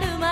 る前